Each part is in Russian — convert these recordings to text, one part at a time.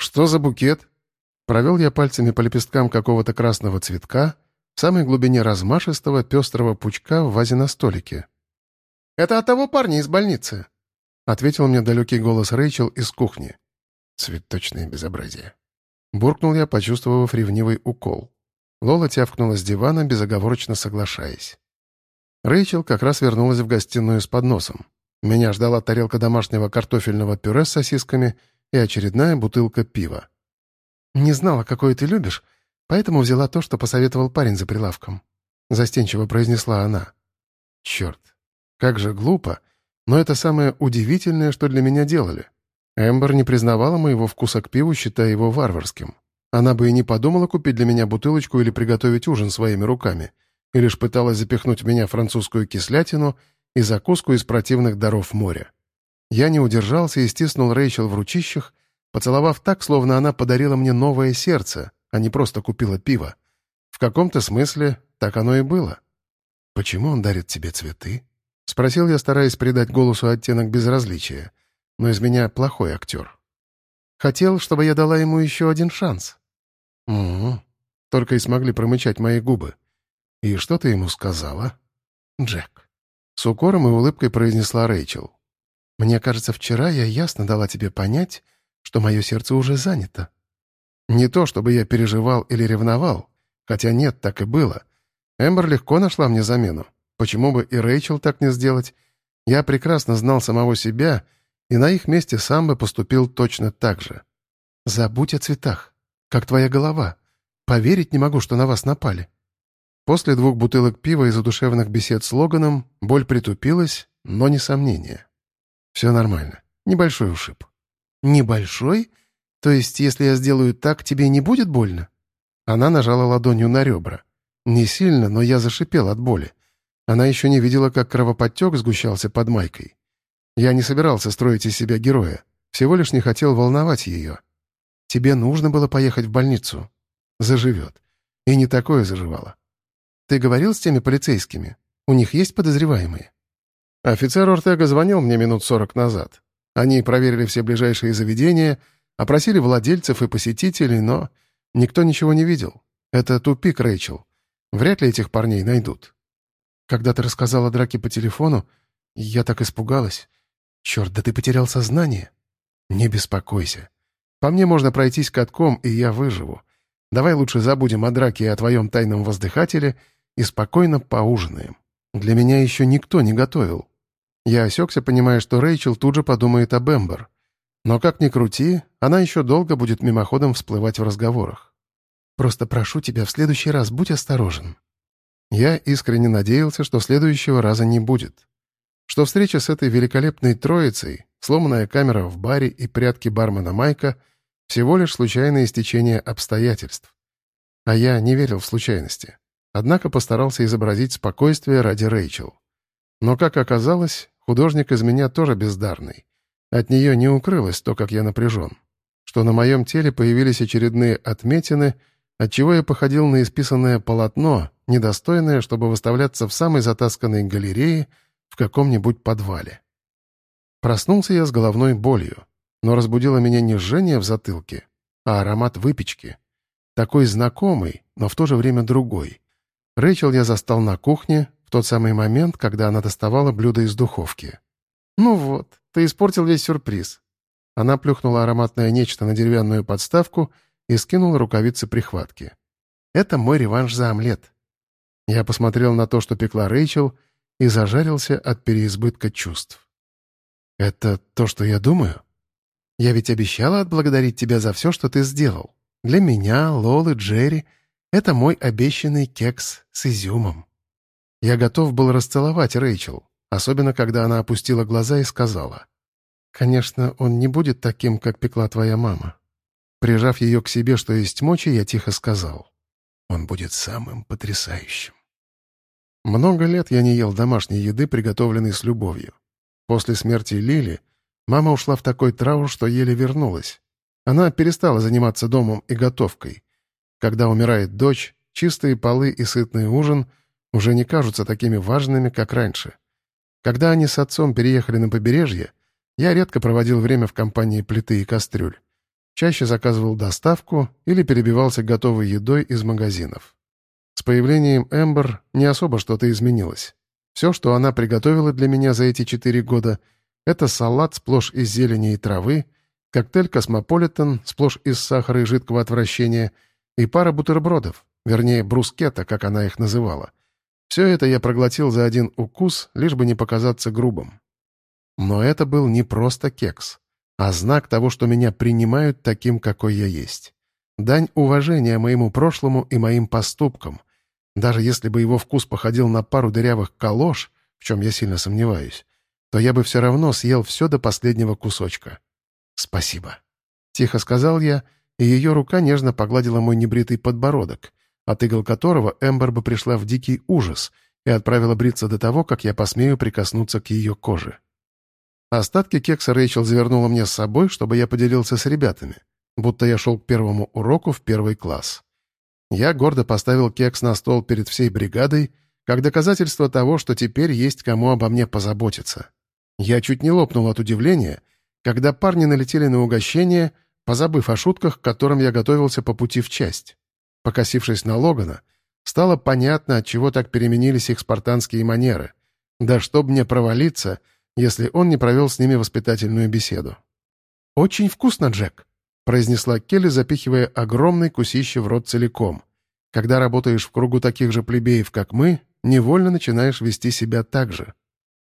«Что за букет?» Провел я пальцами по лепесткам какого-то красного цветка в самой глубине размашистого пестрого пучка в вазе на столике. «Это от того парня из больницы», — ответил мне далекий голос Рэйчел из кухни. Цветочное безобразие. Буркнул я, почувствовав ревнивый укол. Лола тявкнула с дивана, безоговорочно соглашаясь. Рэйчел как раз вернулась в гостиную с подносом. Меня ждала тарелка домашнего картофельного пюре с сосисками и очередная бутылка пива. «Не знала, какое ты любишь, поэтому взяла то, что посоветовал парень за прилавком», — застенчиво произнесла она. «Черт, как же глупо, но это самое удивительное, что для меня делали. Эмбер не признавала моего вкуса к пиву, считая его варварским. Она бы и не подумала купить для меня бутылочку или приготовить ужин своими руками, и лишь пыталась запихнуть в меня французскую кислятину и закуску из противных даров моря. Я не удержался и стиснул Рэйчел в ручищах, поцеловав так, словно она подарила мне новое сердце, а не просто купила пиво. В каком-то смысле так оно и было. «Почему он дарит тебе цветы?» — спросил я, стараясь придать голосу оттенок безразличия. Но из меня плохой актер. Хотел, чтобы я дала ему еще один шанс. «Угу». Только и смогли промычать мои губы. «И что ты ему сказала?» «Джек». С укором и улыбкой произнесла Рэйчел. «Мне кажется, вчера я ясно дала тебе понять, что мое сердце уже занято». Не то, чтобы я переживал или ревновал, хотя нет, так и было. Эмбер легко нашла мне замену. Почему бы и Рэйчел так не сделать? Я прекрасно знал самого себя, и на их месте сам бы поступил точно так же. «Забудь о цветах, как твоя голова. Поверить не могу, что на вас напали». После двух бутылок пива и задушевных бесед с Логаном боль притупилась, но не сомнение. Все нормально. Небольшой ушиб. «Небольшой? То есть, если я сделаю так, тебе не будет больно?» Она нажала ладонью на ребра. Не сильно, но я зашипел от боли. Она еще не видела, как кровоподтек сгущался под майкой. Я не собирался строить из себя героя, всего лишь не хотел волновать ее. Тебе нужно было поехать в больницу. Заживет. И не такое заживало. Ты говорил с теми полицейскими? У них есть подозреваемые?» Офицер Ортега звонил мне минут сорок назад. Они проверили все ближайшие заведения, опросили владельцев и посетителей, но никто ничего не видел. Это тупик, Рэйчел. Вряд ли этих парней найдут. Когда ты рассказал о драке по телефону, я так испугалась. Черт, да ты потерял сознание. Не беспокойся. По мне можно пройтись катком, и я выживу. Давай лучше забудем о драке и о твоем тайном воздыхателе — и спокойно поужинаем. Для меня еще никто не готовил. Я осекся, понимая, что Рэйчел тут же подумает об Эмбер. Но как ни крути, она еще долго будет мимоходом всплывать в разговорах. «Просто прошу тебя, в следующий раз будь осторожен». Я искренне надеялся, что следующего раза не будет. Что встреча с этой великолепной троицей, сломанная камера в баре и прятки бармена Майка — всего лишь случайное стечение обстоятельств. А я не верил в случайности. Однако постарался изобразить спокойствие ради Рэйчел. Но, как оказалось, художник из меня тоже бездарный. От нее не укрылось то, как я напряжен. Что на моем теле появились очередные отметины, отчего я походил на исписанное полотно, недостойное, чтобы выставляться в самой затасканной галерее в каком-нибудь подвале. Проснулся я с головной болью, но разбудило меня не жжение в затылке, а аромат выпечки. Такой знакомый, но в то же время другой. Рэйчел я застал на кухне тот самый момент, когда она доставала блюдо из духовки. «Ну вот, ты испортил весь сюрприз». Она плюхнула ароматное нечто на деревянную подставку и скинула рукавицы прихватки. «Это мой реванш за омлет». Я посмотрел на то, что пекла Рэйчел, и зажарился от переизбытка чувств. «Это то, что я думаю?» «Я ведь обещала отблагодарить тебя за все, что ты сделал. Для меня, Лолы, Джерри — это мой обещанный кекс с изюмом. Я готов был расцеловать Рэйчел, особенно когда она опустила глаза и сказала. «Конечно, он не будет таким, как пекла твоя мама». Прижав ее к себе, что есть мочи, я тихо сказал. «Он будет самым потрясающим». Много лет я не ел домашней еды, приготовленной с любовью. После смерти Лили мама ушла в такой траур, что еле вернулась. Она перестала заниматься домом и готовкой, когда умирает дочь, чистые полы и сытный ужин уже не кажутся такими важными, как раньше. Когда они с отцом переехали на побережье, я редко проводил время в компании плиты и кастрюль. чаще заказывал доставку или перебивался готовой едой из магазинов. С появлением Эмбер не особо что-то изменилось. Все, что она приготовила для меня за эти четыре года, это салат сплошь из зелени и травы, коктейль «Космополитен» сплошь из сахара и жидкого отвращения и пара бутербродов, вернее, брускетта, как она их называла. Все это я проглотил за один укус, лишь бы не показаться грубым. Но это был не просто кекс, а знак того, что меня принимают таким, какой я есть. Дань уважения моему прошлому и моим поступкам. Даже если бы его вкус походил на пару дырявых калош, в чем я сильно сомневаюсь, то я бы все равно съел все до последнего кусочка. «Спасибо», — тихо сказал я, и ее рука нежно погладила мой небритый подбородок, от игл которого Эмбер бы пришла в дикий ужас и отправила бриться до того, как я посмею прикоснуться к ее коже. Остатки кекса Рэйчел завернула мне с собой, чтобы я поделился с ребятами, будто я шел к первому уроку в первый класс. Я гордо поставил кекс на стол перед всей бригадой, как доказательство того, что теперь есть кому обо мне позаботиться. Я чуть не лопнул от удивления, когда парни налетели на угощение, позабыв о шутках, к которым я готовился по пути в часть. Покосившись на Логана, стало понятно, от чего так переменились их спартанские манеры. Да чтоб мне провалиться — если он не провел с ними воспитательную беседу. «Очень вкусно, Джек», — произнесла Келли, запихивая огромный кусище в рот целиком. «Когда работаешь в кругу таких же плебеев, как мы, невольно начинаешь вести себя так же».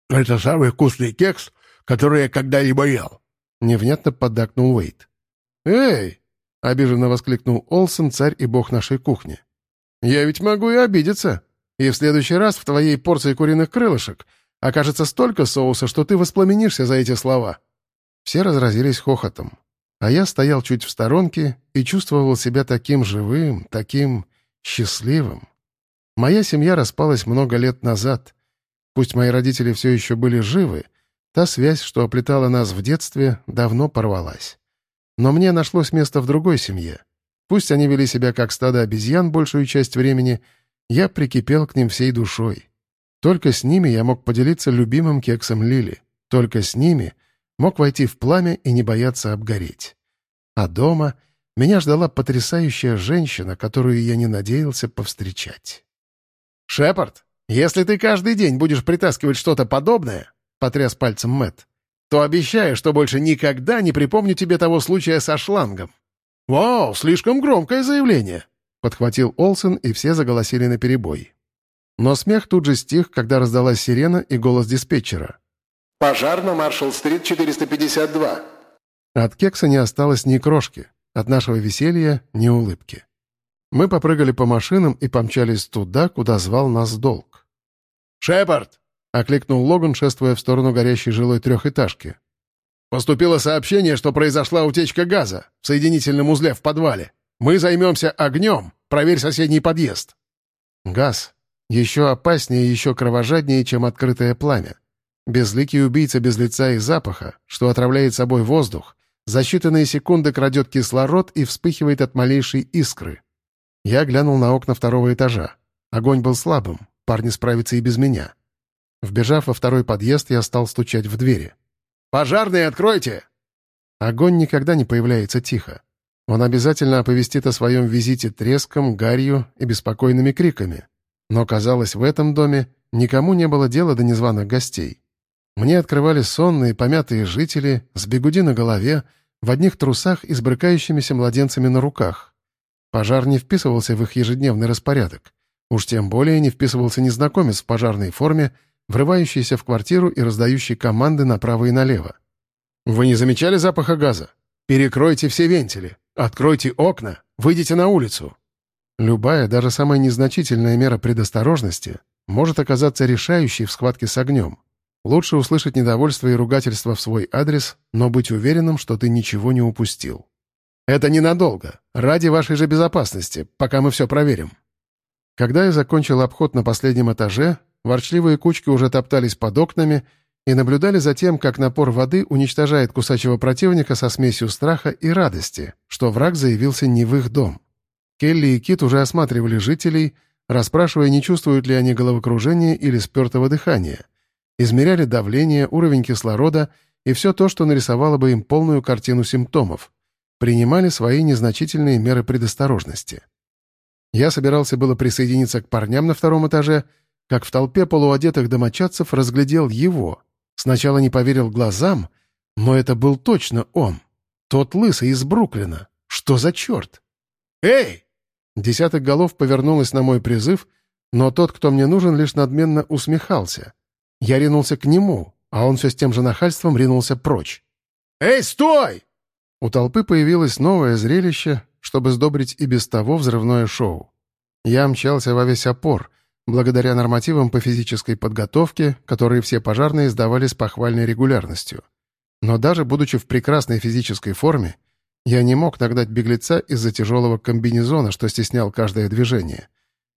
«Это самый вкусный кекс, который я когда-либо ел», — невнятно поддакнул Уэйт. «Эй!» — обиженно воскликнул Олсен, царь и бог нашей кухни. «Я ведь могу и обидеться. И в следующий раз в твоей порции куриных крылышек Окажется столько соуса, что ты воспламенишься за эти слова». Все разразились хохотом. А я стоял чуть в сторонке и чувствовал себя таким живым, таким счастливым. Моя семья распалась много лет назад. Пусть мои родители все еще были живы, та связь, что оплетала нас в детстве, давно порвалась. Но мне нашлось место в другой семье. Пусть они вели себя как стадо обезьян большую часть времени, я прикипел к ним всей душой. Только с ними я мог поделиться любимым кексом Лили. Только с ними мог войти в пламя и не бояться обгореть. А дома меня ждала потрясающая женщина, которую я не надеялся повстречать. «Шепард, если ты каждый день будешь притаскивать что-то подобное», — потряс пальцем Мэт, то обещаю, что больше никогда не припомню тебе того случая со шлангом. «Вау, слишком громкое заявление!» — подхватил Олсен, и все заголосили наперебой. Но смех тут же стих, когда раздалась сирена и голос диспетчера. «Пожар на Маршалл-стрит 452». От кекса не осталось ни крошки, от нашего веселья — ни улыбки. Мы попрыгали по машинам и помчались туда, куда звал нас долг. «Шепард!» — окликнул Логан, шествуя в сторону горящей жилой трехэтажки. «Поступило сообщение, что произошла утечка газа в соединительном узле в подвале. Мы займемся огнем. Проверь соседний подъезд». Газ еще опаснее и еще кровожаднее, чем открытое пламя. Безликий убийца без лица и запаха, что отравляет собой воздух, за считанные секунды крадет кислород и вспыхивает от малейшей искры. Я глянул на окна второго этажа. Огонь был слабым, парни справятся и без меня. Вбежав во второй подъезд, я стал стучать в двери. «Пожарные, откройте!» Огонь никогда не появляется тихо. Он обязательно оповестит о своем визите треском, гарью и беспокойными криками. Но, казалось, в этом доме никому не было дела до незваных гостей. Мне открывали сонные, помятые жители, с бегуди на голове, в одних трусах и с брыкающимися младенцами на руках. Пожар не вписывался в их ежедневный распорядок. Уж тем более не вписывался незнакомец в пожарной форме, врывающийся в квартиру и раздающий команды направо и налево. «Вы не замечали запаха газа? Перекройте все вентили, откройте окна, выйдите на улицу. Любая, даже самая незначительная мера предосторожности может оказаться решающей в схватке с огнем. Лучше услышать недовольство и ругательство в свой адрес, но быть уверенным, что ты ничего не упустил. Это ненадолго, ради вашей же безопасности, пока мы все проверим. Когда я закончил обход на последнем этаже, ворчливые кучки уже топтались под окнами и наблюдали за тем, как напор воды уничтожает кусачего противника со смесью страха и радости, что враг заявился не в их дом. Келли и Кит уже осматривали жителей, расспрашивая, не чувствуют ли они головокружения или спертого дыхания. Измеряли давление, уровень кислорода и все то, что нарисовало бы им полную картину симптомов. принимали свои незначительные меры предосторожности. Я собирался было присоединиться к парням на втором этаже, как в толпе полуодетых домочадцев разглядел его. Сначала не поверил глазам, но это был точно он. Тот лысый из Бруклина. Что за черт? «Эй!» Десяток голов повернулось на мой призыв, но тот, кто мне нужен, лишь надменно усмехался. Я ринулся к нему, а он все с тем же нахальством ринулся прочь. «Эй, стой!» У толпы появилось новое зрелище, чтобы сдобрить и без того взрывное шоу. Я мчался во весь опор, благодаря нормативам по физической подготовке, которые все пожарные сдавали с похвальной регулярностью. Но даже будучи в прекрасной физической форме, я не мог нагнать беглеца из-за тяжелого комбинезона, что стеснял каждое движение.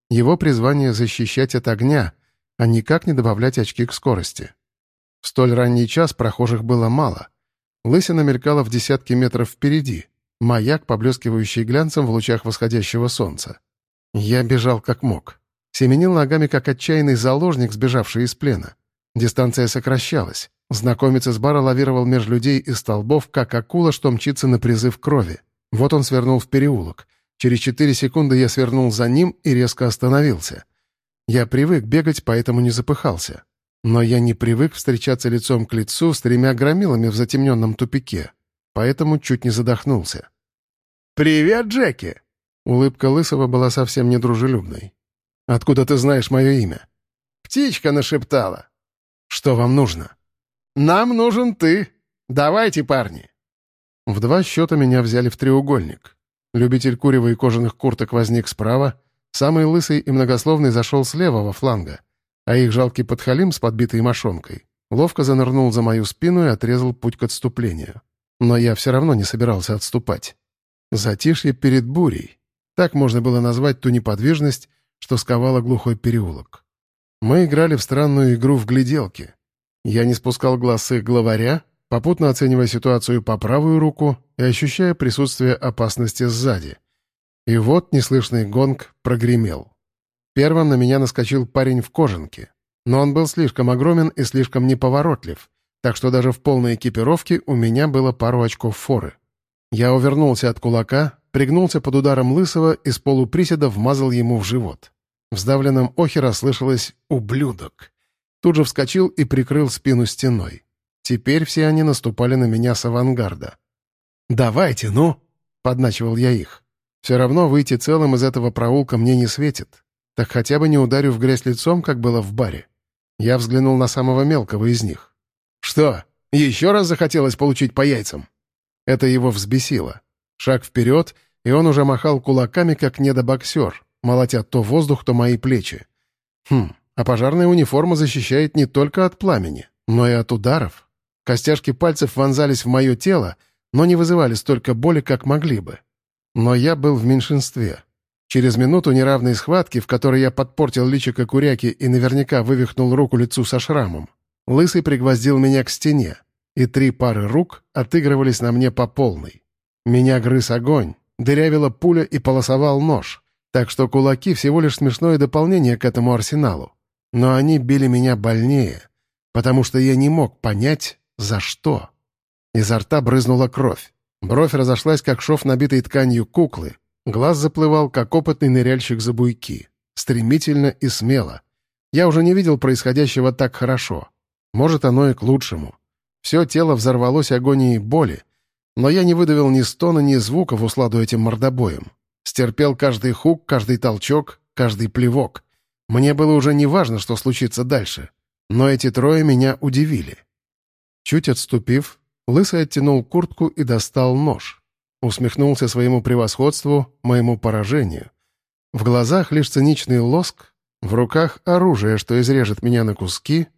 Его призвание — защищать от огня, а никак не добавлять очки к скорости. В столь ранний час прохожих было мало. Лысина мелькала в десятки метров впереди, маяк, поблескивающий глянцем в лучах восходящего солнца. Я бежал как мог. Семенил ногами, как отчаянный заложник, сбежавший из плена. Дистанция сокращалась. Знакомец из бара лавировал между людей и столбов, как акула, что мчится на призыв крови. Вот он свернул в переулок. Через четыре секунды я свернул за ним и резко остановился. Я привык бегать, поэтому не запыхался. Но я не привык встречаться лицом к лицу с тремя громилами в затемненном тупике, поэтому чуть не задохнулся. «Привет, Джеки!» Улыбка Лысого была совсем недружелюбной. «Откуда ты знаешь мое имя?» «Птичка нашептала». «Что вам нужно?» «Нам нужен ты. Давайте, парни». В два счета меня взяли в треугольник. Любитель курева и кожаных курток возник справа, самый лысый и многословный зашел с левого фланга, а их жалкий подхалим с подбитой мошонкой ловко занырнул за мою спину и отрезал путь к отступлению. Но я все равно не собирался отступать. Затишье перед бурей. Так можно было назвать ту неподвижность, что сковала глухой переулок. Мы играли в странную игру в гляделки. Я не спускал глаз с их главаря, попутно оценивая ситуацию по правую руку и ощущая присутствие опасности сзади. И вот неслышный гонг прогремел. Первым на меня наскочил парень в кожанке. Но он был слишком огромен и слишком неповоротлив, так что даже в полной экипировке у меня было пару очков форы. Я увернулся от кулака, пригнулся под ударом Лысого и с полуприседа вмазал ему в живот. В сдавленном охе расслышалось «ублюдок». Тут же вскочил и прикрыл спину стеной. Теперь все они наступали на меня с авангарда. «Давайте, ну!» — подначивал я их. «Все равно выйти целым из этого проулка мне не светит. Так хотя бы не ударю в грязь лицом, как было в баре». Я взглянул на самого мелкого из них. «Что, еще раз захотелось получить по яйцам?» Это его взбесило. Шаг вперед, и он уже махал кулаками, как недобоксер, молотя то воздух, то мои плечи. Хм, а пожарная униформа защищает не только от пламени, но и от ударов. Костяшки пальцев вонзались в мое тело, но не вызывали столько боли, как могли бы. Но я был в меньшинстве. Через минуту неравной схватки, в которой я подпортил личико куряки и наверняка вывихнул руку лицу со шрамом, Лысый пригвоздил меня к стене, и три пары рук отыгрывались на мне по полной. Меня грыз огонь, дырявила пуля и полосовал нож, так что кулаки всего лишь смешное дополнение к этому арсеналу но они били меня больнее, потому что я не мог понять, за что. Изо рта брызнула кровь. Бровь разошлась, как шов, набитой тканью куклы. Глаз заплывал, как опытный ныряльщик за буйки. Стремительно и смело. Я уже не видел происходящего так хорошо. Может, оно и к лучшему. Все тело взорвалось агонией боли, но я не выдавил ни стона, ни звука в усладу этим мордобоем. Стерпел каждый хук, каждый толчок, каждый плевок. Мне было уже не важно, что случится дальше. Но эти трое меня удивили. Чуть отступив, Лысый оттянул куртку и достал нож. Усмехнулся своему превосходству, моему поражению. В глазах лишь циничный лоск, в руках оружие, что изрежет меня на куски,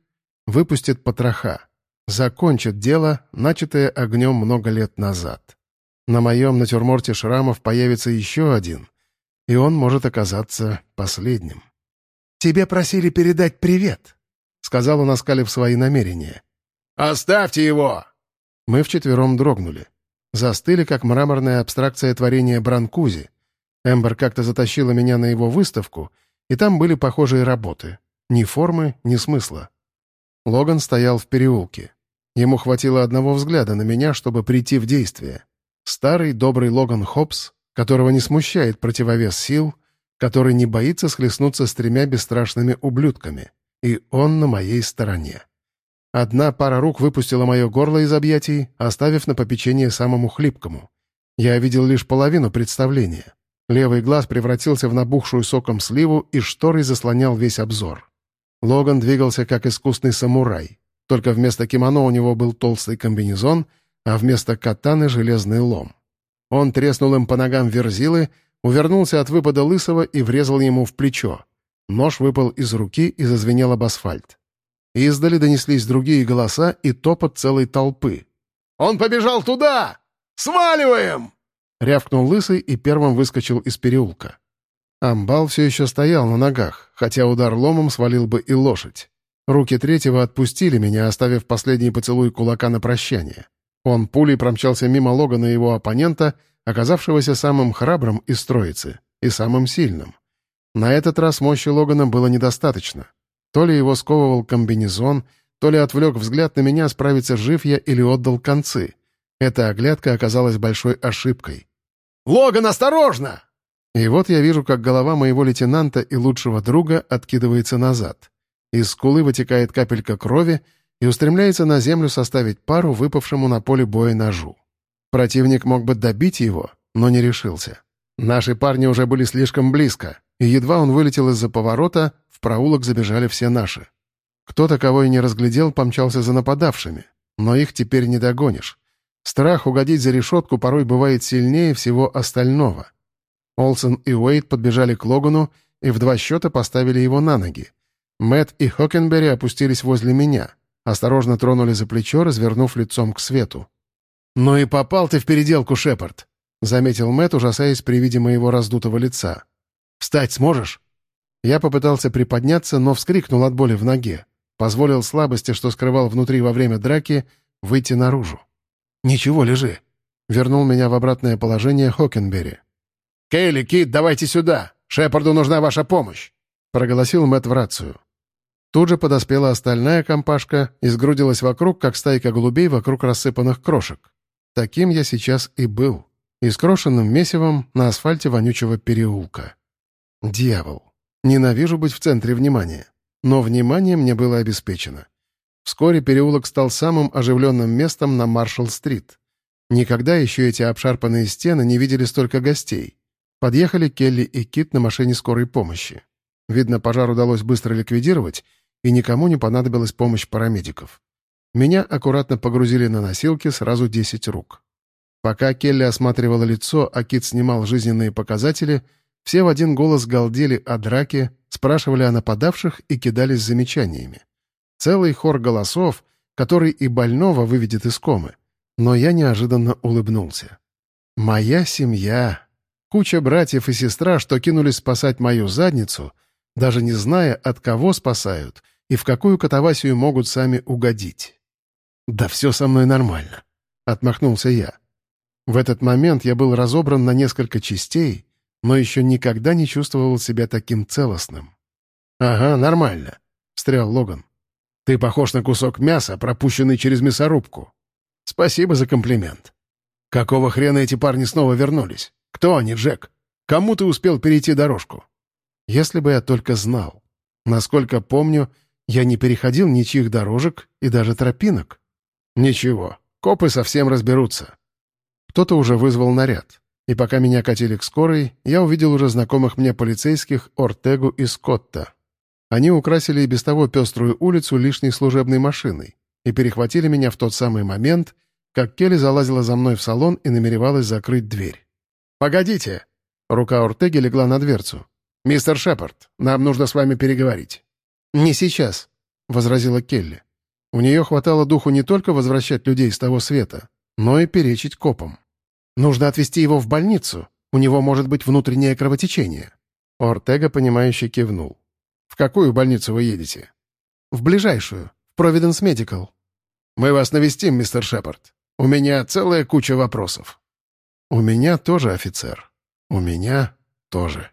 выпустит потроха, закончит дело, начатое огнем много лет назад. На моем натюрморте шрамов появится еще один, и он может оказаться последним. «Тебе просили передать привет», — сказал он, оскалив свои намерения. «Оставьте его!» Мы вчетвером дрогнули. Застыли, как мраморная абстракция творения Бранкузи. Эмбер как-то затащила меня на его выставку, и там были похожие работы. Ни формы, ни смысла. Логан стоял в переулке. Ему хватило одного взгляда на меня, чтобы прийти в действие. Старый добрый Логан Хопс, которого не смущает противовес сил, который не боится схлестнуться с тремя бесстрашными ублюдками. И он на моей стороне. Одна пара рук выпустила мое горло из объятий, оставив на попечение самому хлипкому. Я видел лишь половину представления. Левый глаз превратился в набухшую соком сливу и шторой заслонял весь обзор. Логан двигался как искусный самурай. Только вместо кимоно у него был толстый комбинезон, а вместо катаны — железный лом. Он треснул им по ногам верзилы, увернулся от выпада лысого и врезал ему в плечо. Нож выпал из руки и зазвенел об асфальт. Издали донеслись другие голоса и топот целой толпы. «Он побежал туда! Сваливаем!» Рявкнул лысый и первым выскочил из переулка. Амбал все еще стоял на ногах, хотя удар ломом свалил бы и лошадь. Руки третьего отпустили меня, оставив последний поцелуй кулака на прощание. Он пулей промчался мимо Логана и его оппонента, оказавшегося самым храбрым из троицы и самым сильным. На этот раз мощи Логана было недостаточно. То ли его сковывал комбинезон, то ли отвлек взгляд на меня, справиться жив я или отдал концы. Эта оглядка оказалась большой ошибкой. «Логан, осторожно!» И вот я вижу, как голова моего лейтенанта и лучшего друга откидывается назад. Из скулы вытекает капелька крови и устремляется на землю составить пару выпавшему на поле боя ножу. Противник мог бы добить его, но не решился. Наши парни уже были слишком близко, и едва он вылетел из-за поворота, в проулок забежали все наши. Кто-то, кого и не разглядел, помчался за нападавшими, но их теперь не догонишь. Страх угодить за решетку порой бывает сильнее всего остального. Олсен и Уэйд подбежали к Логану и в два счета поставили его на ноги. Мэтт и Хокенбери опустились возле меня, осторожно тронули за плечо, развернув лицом к свету. «Ну и попал ты в переделку, Шепард», — заметил Мэтт, ужасаясь при виде моего раздутого лица. «Встать сможешь?» Я попытался приподняться, но вскрикнул от боли в ноге. Позволил слабости, что скрывал внутри во время драки, выйти наружу. «Ничего, лежи», — вернул меня в обратное положение Хокенбери. «Кейли, Кит, давайте сюда! Шепарду нужна ваша помощь!» — проголосил Мэтт в рацию. Тут же подоспела остальная компашка и сгрудилась вокруг, как стайка голубей вокруг рассыпанных крошек. Таким я сейчас и был. И скрошенным месивом на асфальте вонючего переулка. Дьявол. Ненавижу быть в центре внимания. Но внимание мне было обеспечено. Вскоре переулок стал самым оживленным местом на Маршалл-стрит. Никогда еще эти обшарпанные стены не видели столько гостей. Подъехали Келли и Кит на машине скорой помощи. Видно, пожар удалось быстро ликвидировать, и никому не понадобилась помощь парамедиков. Меня аккуратно погрузили на носилки сразу 10 рук. Пока Келли осматривала лицо, а Кит снимал жизненные показатели, все в один голос галдели о драке, спрашивали о нападавших и кидались замечаниями. Целый хор голосов, который и больного выведет из комы. Но я неожиданно улыбнулся. «Моя семья!» Куча братьев и сестра, что кинулись спасать мою задницу, даже не зная, от кого спасают — и в какую катавасию могут сами угодить. «Да все со мной нормально», — отмахнулся я. В этот момент я был разобран на несколько частей, но еще никогда не чувствовал себя таким целостным. «Ага, нормально», — встрял Логан. «Ты похож на кусок мяса, пропущенный через мясорубку. Спасибо за комплимент. Какого хрена эти парни снова вернулись? Кто они, Джек? Кому ты успел перейти дорожку?» Если бы я только знал. Насколько помню, я не переходил ничьих дорожек и даже тропинок. Ничего, копы совсем разберутся. Кто-то уже вызвал наряд. И пока меня катили к скорой, я увидел уже знакомых мне полицейских Ортегу и Скотта. Они украсили и без того пеструю улицу лишней служебной машиной и перехватили меня в тот самый момент, как Келли залазила за мной в салон и намеревалась закрыть дверь. «Погодите!» Рука Ортеги легла на дверцу. «Мистер Шепард, нам нужно с вами переговорить». «Не сейчас», — возразила Келли. У нее хватало духу не только возвращать людей с того света, но и перечить копам. «Нужно отвезти его в больницу. У него может быть внутреннее кровотечение». Ортега, понимающе кивнул. «В какую больницу вы едете?» «В ближайшую. В Провиденс Медикал». «Мы вас навестим, мистер Шепард. У меня целая куча вопросов». «У меня тоже, офицер. У меня тоже».